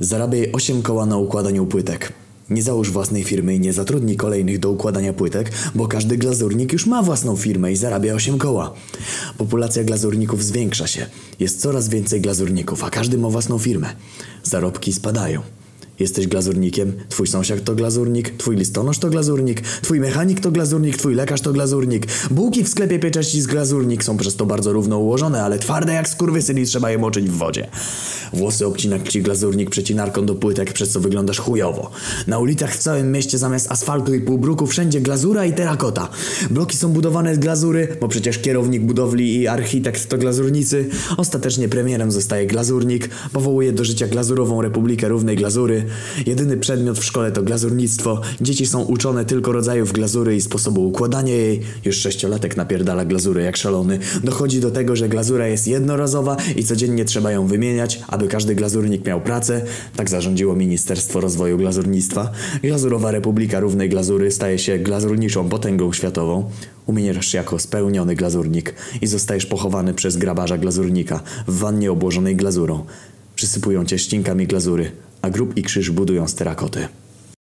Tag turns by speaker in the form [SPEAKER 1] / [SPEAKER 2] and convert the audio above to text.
[SPEAKER 1] Zarabiaj 8 koła na układaniu płytek. Nie załóż własnej firmy i nie zatrudnij kolejnych do układania płytek, bo każdy glazurnik już ma własną firmę i zarabia 8 koła. Populacja glazurników zwiększa się. Jest coraz więcej glazurników, a każdy ma własną firmę. Zarobki spadają. Jesteś glazurnikiem, twój sąsiad to glazurnik, twój listonosz to glazurnik, twój mechanik to glazurnik, twój lekarz to glazurnik. Bułki w sklepie piecześci z glazurnik są przez to bardzo równo ułożone, ale twarde jak skurwysyn i trzeba je moczyć w wodzie. Włosy obcina ci glazurnik przecinarką do płytek, przez co wyglądasz chujowo. Na ulicach w całym mieście zamiast asfaltu i półbruku wszędzie glazura i terakota. Bloki są budowane z glazury, bo przecież kierownik budowli i architekt to glazurnicy. Ostatecznie premierem zostaje glazurnik, powołuje do życia glazurową Republikę Równej Glazury. Jedyny przedmiot w szkole to glazurnictwo. Dzieci są uczone tylko rodzajów glazury i sposobu układania jej. Już sześciolatek napierdala glazurę jak szalony. Dochodzi do tego, że glazura jest jednorazowa i codziennie trzeba ją wymieniać, aby każdy glazurnik miał pracę. Tak zarządziło Ministerstwo Rozwoju Glazurnictwa. Glazurowa Republika Równej Glazury staje się glazurniczą potęgą światową. Umierasz jako spełniony glazurnik i zostajesz pochowany przez grabarza glazurnika w wannie obłożonej glazurą. Przysypują cię ścinkami glazury, a grób i krzyż budują z terakoty.